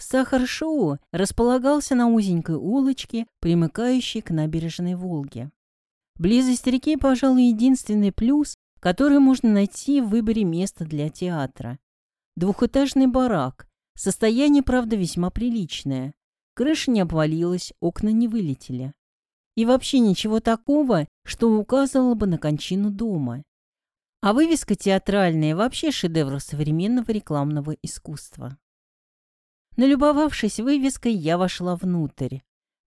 Сахар-шоу располагался на узенькой улочке, примыкающей к набережной Волги. Близость реки, пожалуй, единственный плюс, который можно найти в выборе места для театра. Двухэтажный барак, состояние, правда, весьма приличное. Крыша не обвалилась, окна не вылетели. И вообще ничего такого, что указывало бы на кончину дома. А вывеска театральная вообще шедевр современного рекламного искусства. Налюбовавшись вывеской, я вошла внутрь.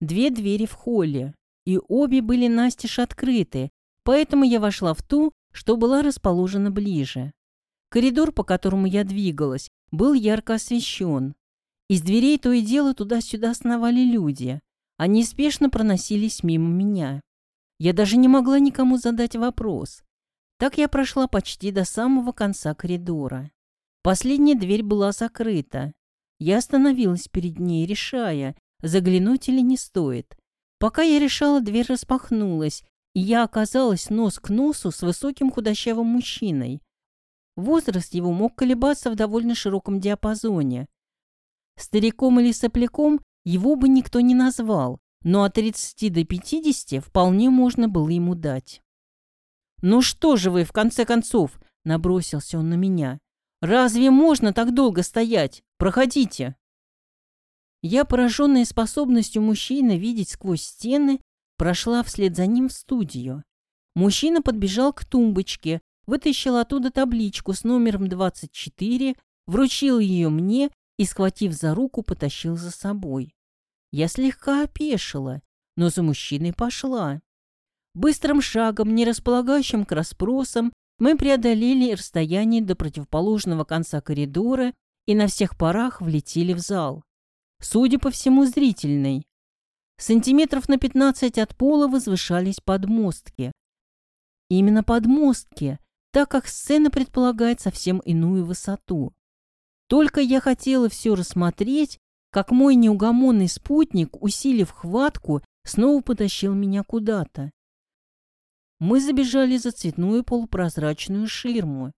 Две двери в холле, и обе были настежь открыты, поэтому я вошла в ту, что была расположена ближе. Коридор, по которому я двигалась, был ярко освещен. Из дверей то и дело туда-сюда сновали люди. Они спешно проносились мимо меня. Я даже не могла никому задать вопрос. Так я прошла почти до самого конца коридора. Последняя дверь была закрыта. Я остановилась перед ней, решая, заглянуть или не стоит. Пока я решала, дверь распахнулась, и я оказалась нос к носу с высоким худощавым мужчиной. Возраст его мог колебаться в довольно широком диапазоне. Стариком или сопляком его бы никто не назвал, но от 30 до 50 вполне можно было ему дать. «Ну что же вы, в конце концов?» — набросился он на меня. «Разве можно так долго стоять? Проходите!» Я, пораженная способностью мужчины видеть сквозь стены, прошла вслед за ним в студию. Мужчина подбежал к тумбочке, вытащил оттуда табличку с номером 24, вручил ее мне и, схватив за руку, потащил за собой. Я слегка опешила, но за мужчиной пошла. Быстрым шагом, не располагающим к расспросам, мы преодолели расстояние до противоположного конца коридора и на всех парах влетели в зал судя по всему, зрительной. Сантиметров на 15 от пола возвышались подмостки. Именно подмостки, так как сцена предполагает совсем иную высоту. Только я хотела все рассмотреть, как мой неугомонный спутник, усилив хватку, снова потащил меня куда-то. Мы забежали за цветную полупрозрачную ширму.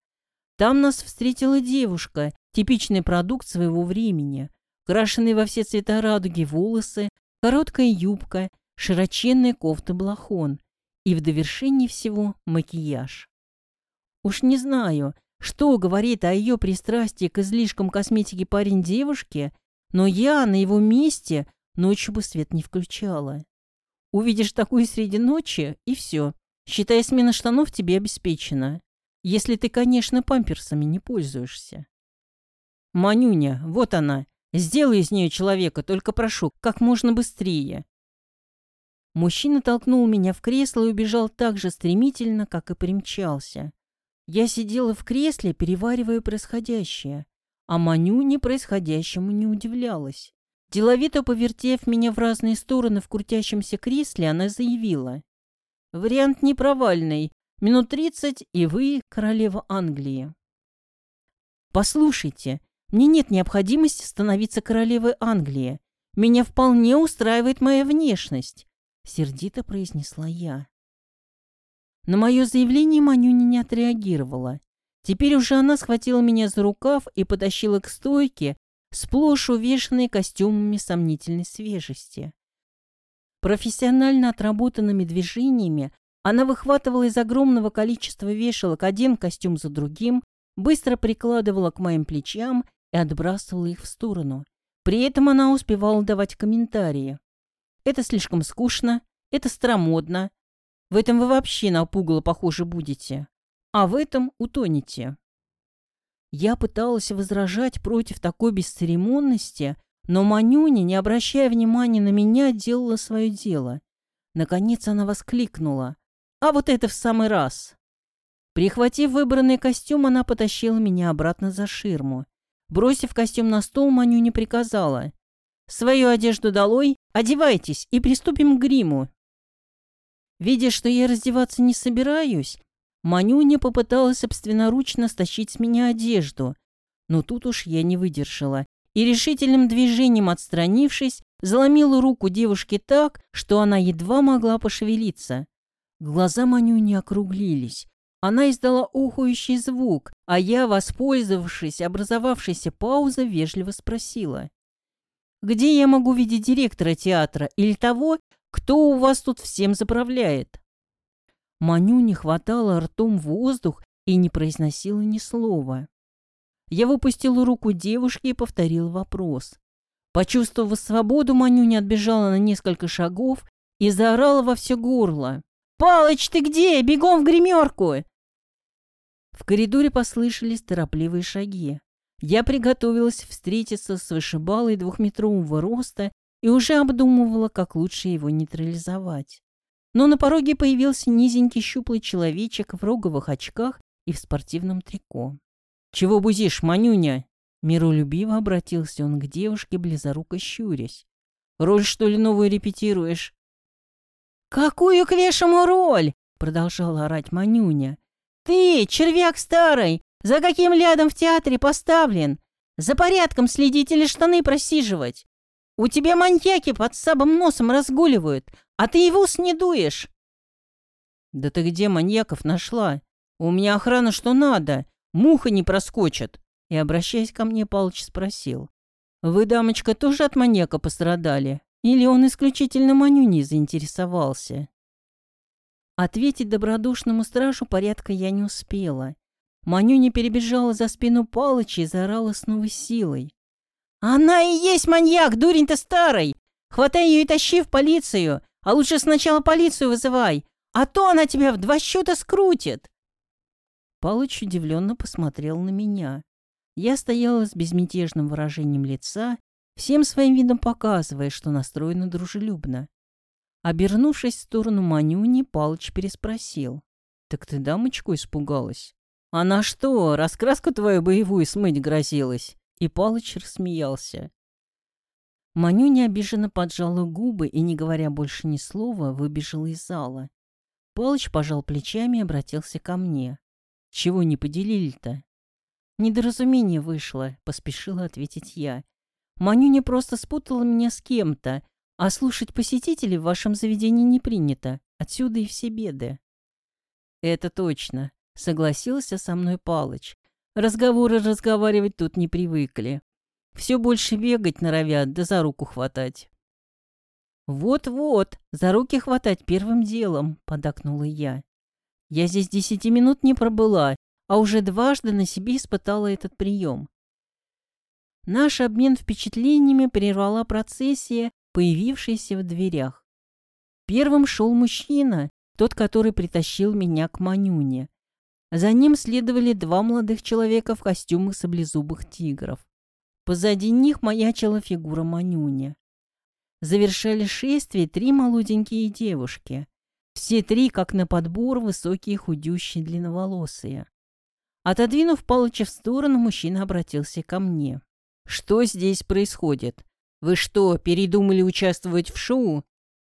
Там нас встретила девушка, типичный продукт своего времени крашеные во все цвета радуги волосы, короткая юбка, широченная кофта-балахон и в довершении всего макияж. Уж не знаю, что говорит о ее пристрастии к излишкам косметики парень девушки, но я на его месте ночью бы свет не включала. Увидишь такую среди ночи, и все. Считай, смена штанов тебе обеспечена. Если ты, конечно, памперсами не пользуешься. Манюня, вот она, Сделай из нее человека, только прошу, как можно быстрее. Мужчина толкнул меня в кресло и убежал так же стремительно, как и примчался. Я сидела в кресле, переваривая происходящее, а Маню не происходящему не удивлялась. Деловито повертев меня в разные стороны в крутящемся кресле, она заявила. «Вариант непровальный. Минут тридцать, и вы королева Англии». «Послушайте, мне нет необходимости становиться королевой Англии. Меня вполне устраивает моя внешность», — сердито произнесла я. На мое заявление Манюня не отреагировала. Теперь уже она схватила меня за рукав и потащила к стойке, сплошь увешанной костюмами сомнительной свежести. Профессионально отработанными движениями она выхватывала из огромного количества вешалок один костюм за другим, быстро прикладывала к моим плечам и отбрасывала их в сторону. При этом она успевала давать комментарии. «Это слишком скучно, это старомодно, в этом вы вообще на пугало похоже будете, а в этом утонете». Я пыталась возражать против такой бесцеремонности, но Манюня, не обращая внимания на меня, делала свое дело. Наконец она воскликнула. «А вот это в самый раз!» Прихватив выбранный костюм, она потащила меня обратно за ширму. Бросив костюм на стол, Маню не приказала. «Свою одежду долой, одевайтесь и приступим к гриму». Видя, что я раздеваться не собираюсь, Манюня попыталась собственноручно стащить с меня одежду, но тут уж я не выдержала и решительным движением отстранившись, заломила руку девушки так, что она едва могла пошевелиться. Глаза Манюни округлились, она издала ухающий звук, а я, воспользовавшись образовавшейся паузой, вежливо спросила. Где я могу видеть директора театра или того, кто у вас тут всем заправляет?» Маню не хватало ртом воздух и не произносила ни слова. Я выпустил руку девушки и повторил вопрос. Почувствовав свободу, Манюня отбежала на несколько шагов и заорала во все горло. «Палыч, ты где? Бегом в гримерку!» В коридоре послышались торопливые шаги. Я приготовилась встретиться с вышибалой двухметрового роста и уже обдумывала, как лучше его нейтрализовать. Но на пороге появился низенький щуплый человечек в роговых очках и в спортивном трико. «Чего бузишь, Манюня?» Миролюбиво обратился он к девушке, близоруко щурясь. «Роль, что ли, новую репетируешь?» «Какую к лешему роль?» — продолжала орать Манюня. «Ты, червяк старый, за каким лядом в театре поставлен? За порядком следить или штаны просиживать? У тебя маньяки под самым носом разгуливают, а ты его снедуешь. «Да ты где маньяков нашла? У меня охрана что надо, муха не проскочит!» И, обращаясь ко мне, Палыч спросил. «Вы, дамочка, тоже от маньяка пострадали? Или он исключительно Манюней заинтересовался?» Ответить добродушному стражу порядка я не успела. Манюня перебежала за спину Палыча и заорала с новой силой. «Она и есть маньяк, дурень ты старый! Хватай ее и тащи в полицию, а лучше сначала полицию вызывай, а то она тебя в два счета скрутит!» Палыч удивленно посмотрел на меня. Я стояла с безмятежным выражением лица, всем своим видом показывая, что настроена дружелюбно. Обернувшись в сторону Манюни, Палыч переспросил. «Так ты дамочку испугалась?» «Она что, раскраску твою боевую смыть грозилась?» И Палыч рассмеялся. Манюня обиженно поджала губы и, не говоря больше ни слова, выбежала из зала. Палыч пожал плечами и обратился ко мне. «Чего не поделили-то?» «Недоразумение вышло», — поспешила ответить я. «Манюня просто спутала меня с кем-то, а слушать посетителей в вашем заведении не принято. Отсюда и все беды». «Это точно», — согласился со мной Палыч. «Разговоры разговаривать тут не привыкли. Все больше бегать норовят, да за руку хватать». «Вот-вот, за руки хватать первым делом», — подакнула я. «Я здесь десяти минут не пробыла, а уже дважды на себе испытала этот прием». Наш обмен впечатлениями прервала процессия, появившаяся в дверях. Первым шел мужчина, тот, который притащил меня к Манюне. За ним следовали два молодых человека в костюмах саблезубых тигров. Позади них маячила фигура Манюня. Завершали шествие три молоденькие девушки. Все три, как на подбор, высокие, худющие, длинноволосые. Отодвинув Палыча в сторону, мужчина обратился ко мне. «Что здесь происходит? Вы что, передумали участвовать в шоу?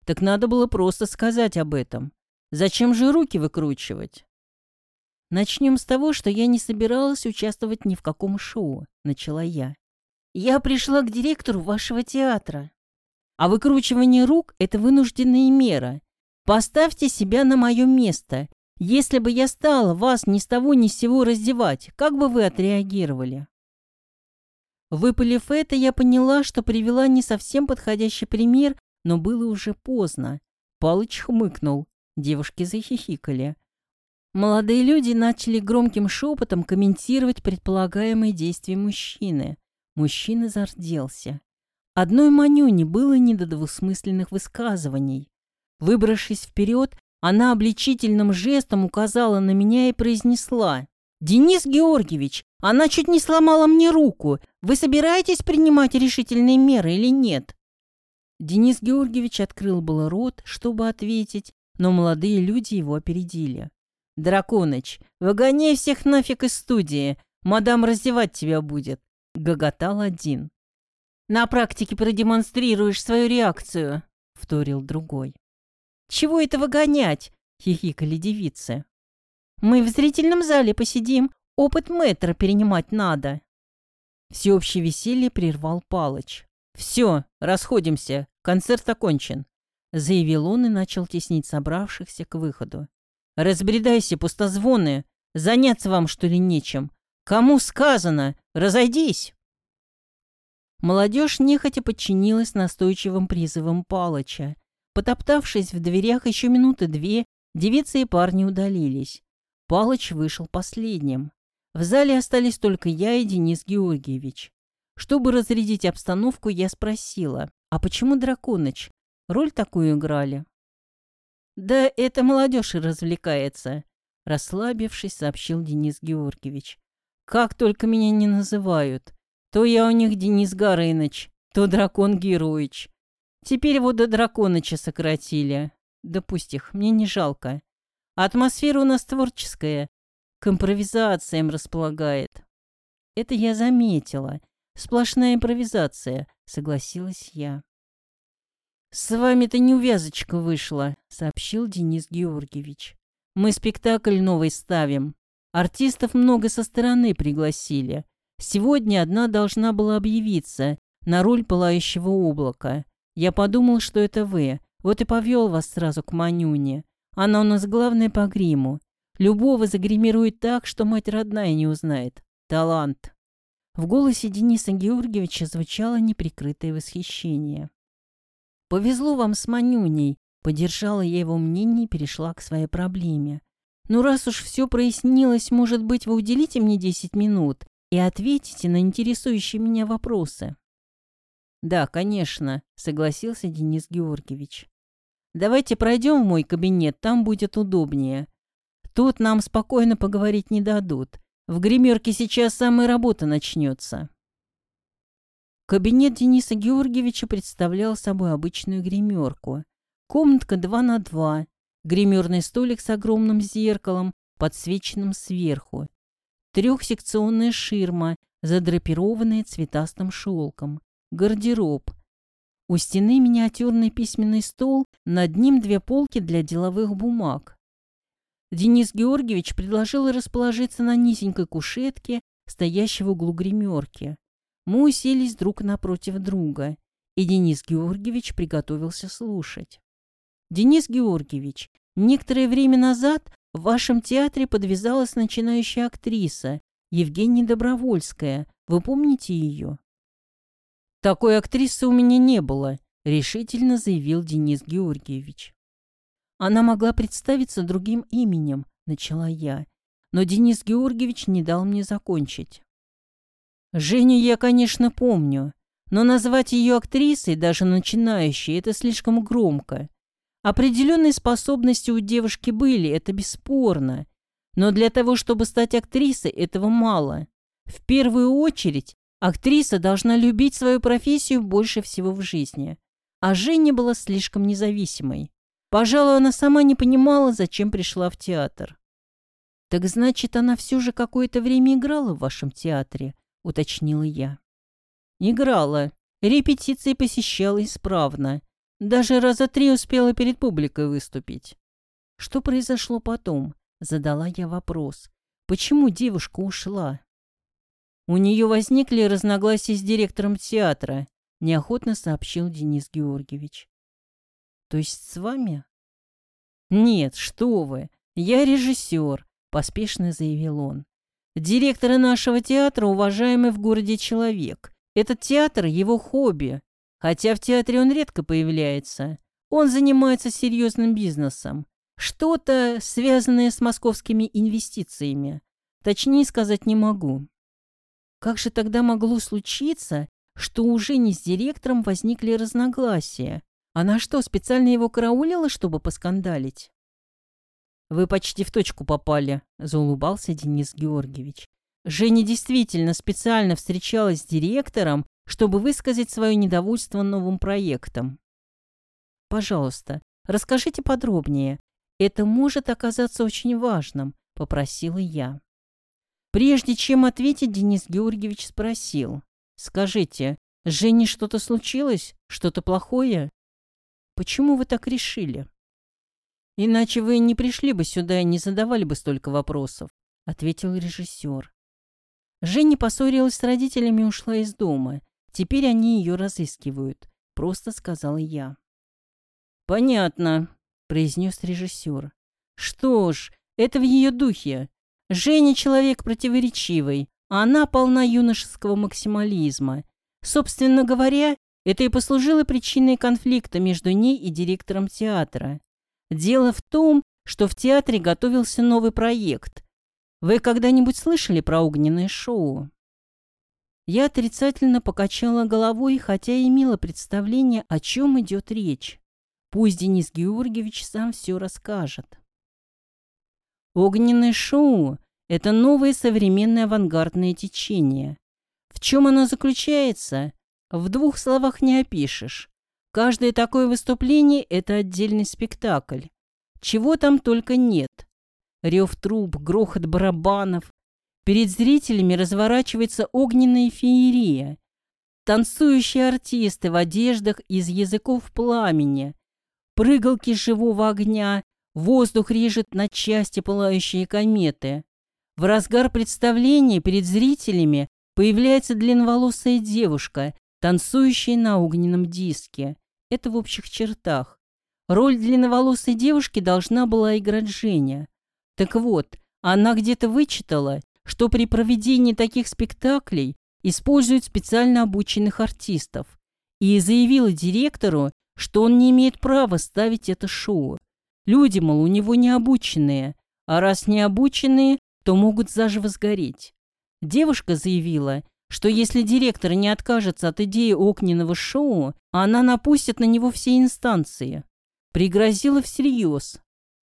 Так надо было просто сказать об этом. Зачем же руки выкручивать? Начнем с того, что я не собиралась участвовать ни в каком шоу, начала я. Я пришла к директору вашего театра. А выкручивание рук – это вынужденная мера. Поставьте себя на мое место. Если бы я стала вас ни с того ни с сего раздевать, как бы вы отреагировали? Выпалив это, я поняла, что привела не совсем подходящий пример, но было уже поздно. Палыч хмыкнул. Девушки захихикали. Молодые люди начали громким шепотом комментировать предполагаемые действия мужчины. Мужчина зарделся. Одной Манюне было не до двусмысленных высказываний. Выбравшись вперед, она обличительным жестом указала на меня и произнесла. «Денис Георгиевич, она чуть не сломала мне руку. Вы собираетесь принимать решительные меры или нет?» Денис Георгиевич открыл было рот, чтобы ответить, но молодые люди его опередили. «Драконыч, выгоняй всех нафиг из студии, мадам раздевать тебя будет», — гоготал один. «На практике продемонстрируешь свою реакцию», — вторил другой. «Чего это выгонять?» — хихикали девицы. «Мы в зрительном зале посидим, опыт мэтра перенимать надо». Всеобщее веселье прервал Палыч. «Все, расходимся, концерт окончен», — заявил он и начал теснить собравшихся к выходу. «Разбредайся, пустозвоны! Заняться вам, что ли, нечем? Кому сказано? Разойдись!» Молодежь нехотя подчинилась настойчивым призывам Палыча. Потоптавшись в дверях еще минуты две, девицы и парни удалились. Палыч вышел последним. В зале остались только я и Денис Георгиевич. Чтобы разрядить обстановку, я спросила, а почему Драконыч? Роль такую играли? Да это молодежь и развлекается, расслабившись, сообщил Денис Георгиевич. Как только меня не называют. То я у них Денис Горыныч, то Дракон Героич. Теперь его до Драконыча сократили. Да пусть их, мне не жалко. Атмосфера у нас творческая, к импровизациям располагает. Это я заметила. Сплошная импровизация, согласилась я. «С вами-то неувязочка вышла», — сообщил Денис Георгиевич. «Мы спектакль новый ставим. Артистов много со стороны пригласили. Сегодня одна должна была объявиться на роль пылающего облака. Я подумал, что это вы, вот и повел вас сразу к Манюне. Она у нас главная по гриму. Любого загримирует так, что мать родная не узнает. Талант. В голосе Дениса Георгиевича звучало неприкрытое восхищение. «Повезло вам с Манюней», — поддержала я его мнение и перешла к своей проблеме. «Ну, раз уж все прояснилось, может быть, вы уделите мне 10 минут и ответите на интересующие меня вопросы?» «Да, конечно», — согласился Денис Георгиевич. «Давайте пройдем в мой кабинет, там будет удобнее. Тут нам спокойно поговорить не дадут. В гримерке сейчас самая работа начнется. Кабинет Дениса Георгиевича представлял собой обычную гримерку. Комнатка 2 на 2, гримерный столик с огромным зеркалом, подсвеченным сверху, трехсекционная ширма, задрапированная цветастым шелком, гардероб. У стены миниатюрный письменный стол, над ним две полки для деловых бумаг. Денис Георгиевич предложил расположиться на низенькой кушетке, стоящей в углу гримерки. Мы уселись друг напротив друга, и Денис Георгиевич приготовился слушать. «Денис Георгиевич, некоторое время назад в вашем театре подвязалась начинающая актриса Евгения Добровольская. Вы помните ее?» «Такой актрисы у меня не было», — решительно заявил Денис Георгиевич. Она могла представиться другим именем, начала я, но Денис Георгиевич не дал мне закончить. Женю я, конечно, помню, но назвать ее актрисой, даже начинающей, это слишком громко. Определенные способности у девушки были, это бесспорно. Но для того, чтобы стать актрисой, этого мало. В первую очередь, актриса должна любить свою профессию больше всего в жизни. А Женя была слишком независимой. Пожалуй, она сама не понимала, зачем пришла в театр. «Так значит, она все же какое-то время играла в вашем театре?» — уточнила я. «Играла. Репетиции посещала исправно. Даже раза три успела перед публикой выступить». «Что произошло потом?» — задала я вопрос. «Почему девушка ушла?» «У нее возникли разногласия с директором театра», — неохотно сообщил Денис Георгиевич. То есть с вами? Нет, что вы. Я режиссер, поспешно заявил он. Директор нашего театра уважаемый в городе человек. Этот театр – его хобби. Хотя в театре он редко появляется. Он занимается серьезным бизнесом. Что-то, связанное с московскими инвестициями. Точнее сказать не могу. Как же тогда могло случиться, что уже не с директором возникли разногласия? Она что, специально его караулила, чтобы поскандалить? «Вы почти в точку попали», — заулыбался Денис Георгиевич. «Женя действительно специально встречалась с директором, чтобы высказать свое недовольство новым проектом. Пожалуйста, расскажите подробнее. Это может оказаться очень важным», — попросила я. Прежде чем ответить, Денис Георгиевич спросил. «Скажите, с Женей что-то случилось? Что-то плохое?» Почему вы так решили? Иначе вы не пришли бы сюда и не задавали бы столько вопросов, ответил режиссер. Женя поссорилась с родителями и ушла из дома. Теперь они ее разыскивают, просто сказала я. Понятно, произнес режиссер. Что ж, это в ее духе. Женя человек противоречивый, а она полна юношеского максимализма. Собственно говоря, это и послужило причиной конфликта между ней и директором театра. Дело в том, что в театре готовился новый проект. Вы когда-нибудь слышали про огненное шоу? Я отрицательно покачала головой, хотя и имела представление, о чем идет речь. Пусть Денис Георгиевич сам все расскажет. Огненное шоу – это новое современное авангардное течение. В чем оно заключается? В двух словах не опишешь. Каждое такое выступление – это отдельный спектакль. Чего там только нет. Рев труб, грохот барабанов. Перед зрителями разворачивается огненная феерия. Танцующие артисты в одеждах из языков пламени. Прыгалки живого огня. Воздух режет на части пылающие кометы. В разгар представления перед зрителями появляется длинноволосая девушка танцующей на огненном диске. Это в общих чертах. Роль длинноволосой девушки должна была играть Женя. Так вот, она где-то вычитала, что при проведении таких спектаклей используют специально обученных артистов, и заявила директору, что он не имеет права ставить это шоу. Люди, мол, у него не обученные, а раз не обученные, то могут заживо сгореть. Девушка заявила, что если директор не откажется от идеи огненного шоу, она напустит на него все инстанции. Пригрозила всерьез.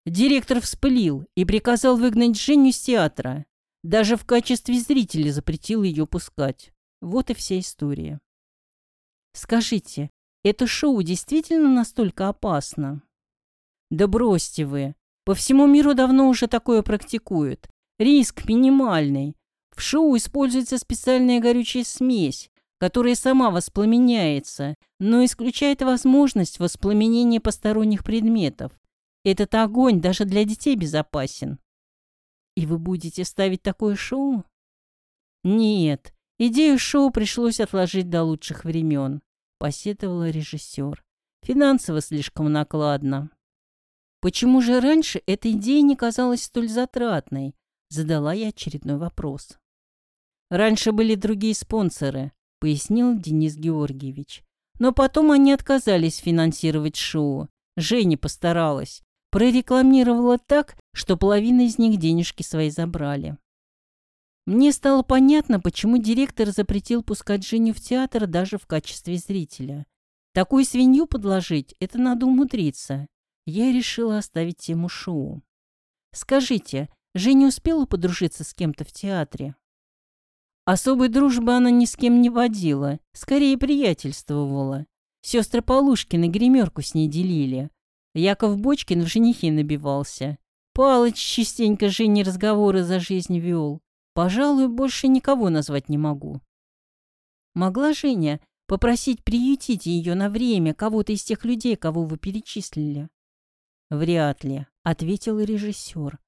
Директор вспылил и приказал выгнать Женю с театра. Даже в качестве зрителя запретил ее пускать. Вот и вся история. Скажите, это шоу действительно настолько опасно? Да бросьте вы. По всему миру давно уже такое практикуют. Риск минимальный. В шоу используется специальная горючая смесь, которая сама воспламеняется, но исключает возможность воспламенения посторонних предметов. Этот огонь даже для детей безопасен. И вы будете ставить такое шоу? Нет, идею шоу пришлось отложить до лучших времен, посетовал режиссер. Финансово слишком накладно. Почему же раньше эта идея не казалась столь затратной? Задала я очередной вопрос. Раньше были другие спонсоры, пояснил Денис Георгиевич. Но потом они отказались финансировать шоу. Женя постаралась. Прорекламировала так, что половина из них денежки свои забрали. Мне стало понятно, почему директор запретил пускать Женю в театр даже в качестве зрителя. Такую свинью подложить – это надо умудриться. Я решила оставить тему шоу. Скажите, Женя успела подружиться с кем-то в театре? Особой дружбы она ни с кем не водила, скорее приятельствовала. Сестры Полушкины гримерку с ней делили. Яков Бочкин в женихе набивался. Палыч частенько Жене разговоры за жизнь вел. Пожалуй, больше никого назвать не могу. Могла Женя попросить приютить ее на время кого-то из тех людей, кого вы перечислили? Вряд ли, ответил режиссер.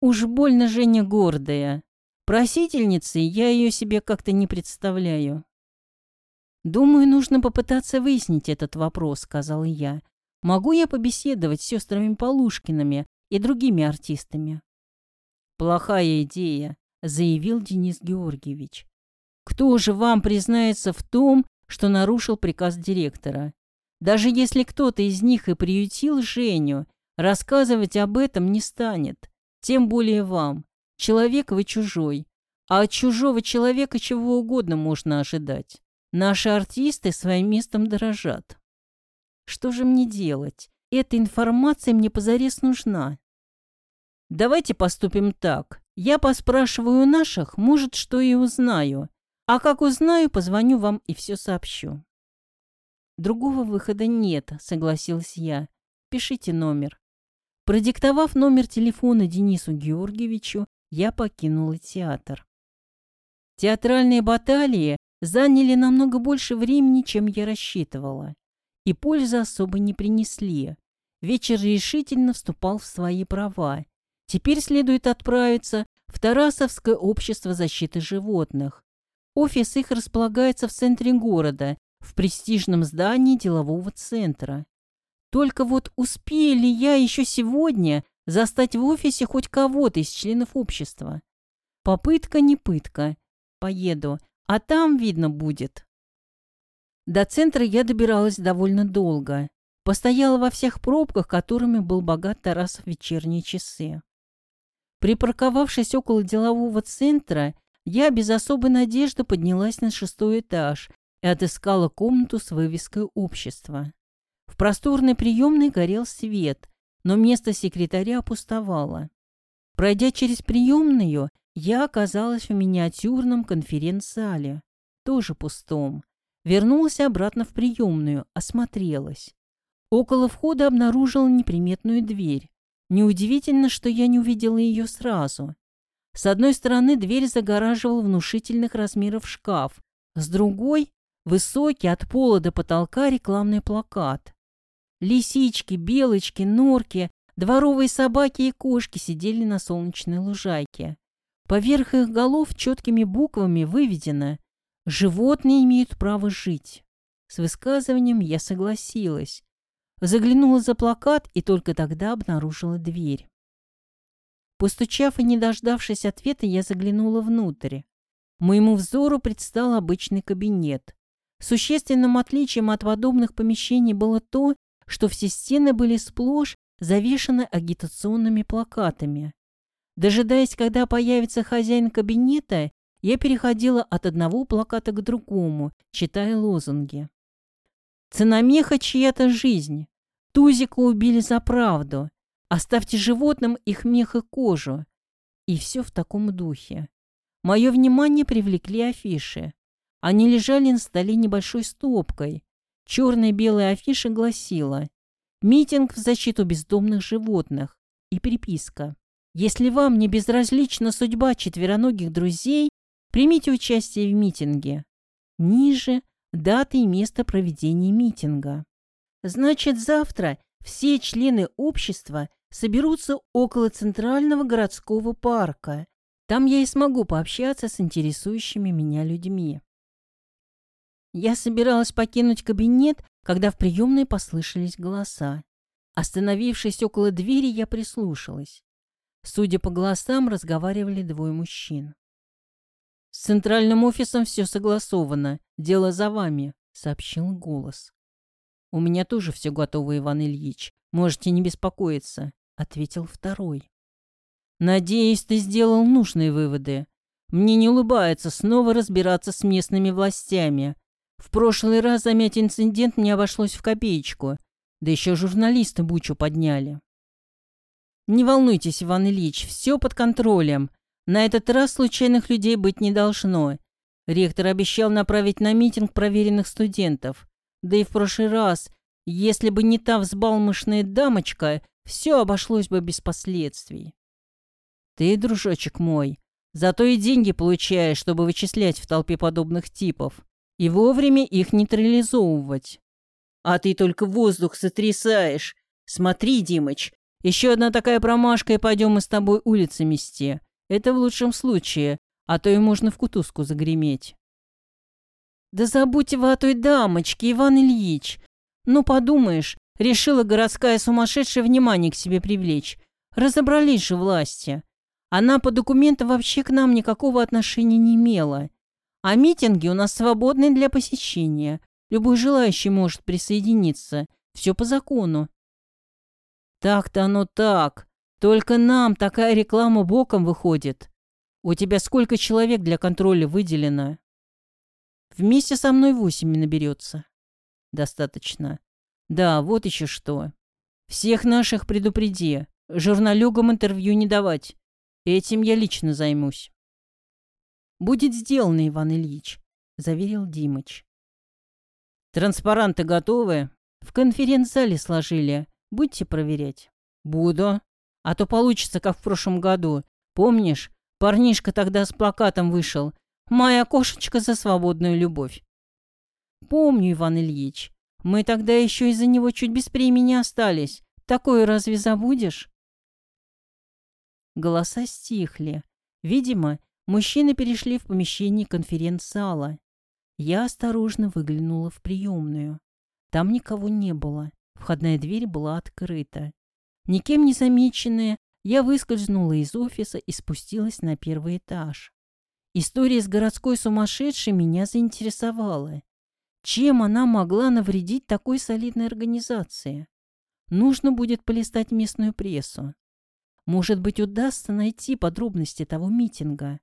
Уж больно Женя гордая, Просительницей я ее себе как-то не представляю. «Думаю, нужно попытаться выяснить этот вопрос», — сказал я. «Могу я побеседовать с сестрами Полушкиными и другими артистами?» «Плохая идея», — заявил Денис Георгиевич. «Кто же вам признается в том, что нарушил приказ директора? Даже если кто-то из них и приютил Женю, рассказывать об этом не станет, тем более вам. Человек вы чужой. А от чужого человека чего угодно можно ожидать. Наши артисты своим местом дорожат. Что же мне делать? Эта информация мне позарез нужна. Давайте поступим так. Я поспрашиваю наших, может, что и узнаю. А как узнаю, позвоню вам и все сообщу. Другого выхода нет, согласилась я. Пишите номер. Продиктовав номер телефона Денису Георгиевичу, я покинула театр. Театральные баталии заняли намного больше времени, чем я рассчитывала, и пользы особо не принесли. Вечер решительно вступал в свои права. Теперь следует отправиться в Тарасовское общество защиты животных. Офис их располагается в центре города, в престижном здании делового центра. Только вот успею ли я еще сегодня Застать в офисе хоть кого-то из членов общества. Попытка не пытка. Поеду, а там видно будет. До центра я добиралась довольно долго. Постояла во всех пробках, которыми был богат Тарасов вечерние часы. Припарковавшись около делового центра, я без особой надежды поднялась на шестой этаж и отыскала комнату с вывеской общества. В просторной приемной горел свет, но место секретаря пустовало. Пройдя через приемную, я оказалась в миниатюрном конференц-зале, тоже пустом. Вернулась обратно в приемную, осмотрелась. Около входа обнаружила неприметную дверь. Неудивительно, что я не увидела ее сразу. С одной стороны дверь загораживал внушительных размеров шкаф, с другой — высокий от пола до потолка рекламный плакат. Лисички, белочки, норки, дворовые собаки и кошки сидели на солнечной лужайке. Поверх их голов четкими буквами выведено «Животные имеют право жить». С высказыванием я согласилась. Заглянула за плакат и только тогда обнаружила дверь. Постучав и не дождавшись ответа, я заглянула внутрь. Моему взору предстал обычный кабинет. Существенным отличием от подобных помещений было то, что все стены были сплошь завешаны агитационными плакатами. Дожидаясь, когда появится хозяин кабинета, я переходила от одного плаката к другому, читая лозунги. «Цена меха чья-то жизнь. Тузика убили за правду. Оставьте животным их мех и кожу. И все в таком духе. Мое внимание привлекли афиши. Они лежали на столе небольшой стопкой. Черная белая афиша гласила «Митинг в защиту бездомных животных» и приписка. «Если вам не безразлична судьба четвероногих друзей, примите участие в митинге». Ниже дата и место проведения митинга. Значит, завтра все члены общества соберутся около Центрального городского парка. Там я и смогу пообщаться с интересующими меня людьми. Я собиралась покинуть кабинет, когда в приемной послышались голоса. Остановившись около двери, я прислушалась. Судя по голосам, разговаривали двое мужчин. «С центральным офисом все согласовано. Дело за вами», — сообщил голос. «У меня тоже все готово, Иван Ильич. Можете не беспокоиться», — ответил второй. «Надеюсь, ты сделал нужные выводы. Мне не улыбается снова разбираться с местными властями. В прошлый раз замять инцидент мне обошлось в копеечку. Да еще журналисты бучу подняли». «Не волнуйтесь, Иван Ильич, все под контролем. На этот раз случайных людей быть не должно. Ректор обещал направить на митинг проверенных студентов. Да и в прошлый раз, если бы не та взбалмошная дамочка, все обошлось бы без последствий. Ты, дружочек мой, зато и деньги получаешь, чтобы вычислять в толпе подобных типов и вовремя их нейтрализовывать. А ты только воздух сотрясаешь. Смотри, Димыч, еще одна такая промашка, и пойдем мы с тобой улицы мести. Это в лучшем случае, а то и можно в кутузку загреметь. «Да забудьте вы о той дамочке, Иван Ильич! Ну, подумаешь, решила городская сумасшедшая внимание к себе привлечь. Разобрались же власти. Она по документам вообще к нам никакого отношения не имела. А митинги у нас свободны для посещения. Любой желающий может присоединиться. Все по закону». «Так-то оно так. Только нам такая реклама боком выходит. У тебя сколько человек для контроля выделено?» Вместе со мной восемь наберется. Достаточно. Да, вот еще что. Всех наших предупреди. Журналюгам интервью не давать. Этим я лично займусь. Будет сделано, Иван Ильич, заверил Димыч. Транспаранты готовы? В конференц-зале сложили. Будете проверять? Буду. А то получится, как в прошлом году. Помнишь, парнишка тогда с плакатом вышел. Моя кошечка за свободную любовь. Помню, Иван Ильич. Мы тогда еще из-за него чуть без времени остались. Такое разве забудешь? Голоса стихли. Видимо, мужчины перешли в помещение конференц-зала. Я осторожно выглянула в приемную. Там никого не было. Входная дверь была открыта. Никем не замеченная, я выскользнула из офиса и спустилась на первый этаж. История с городской сумасшедшей меня заинтересовала. Чем она могла навредить такой солидной организации? Нужно будет полистать местную прессу. Может быть, удастся найти подробности того митинга.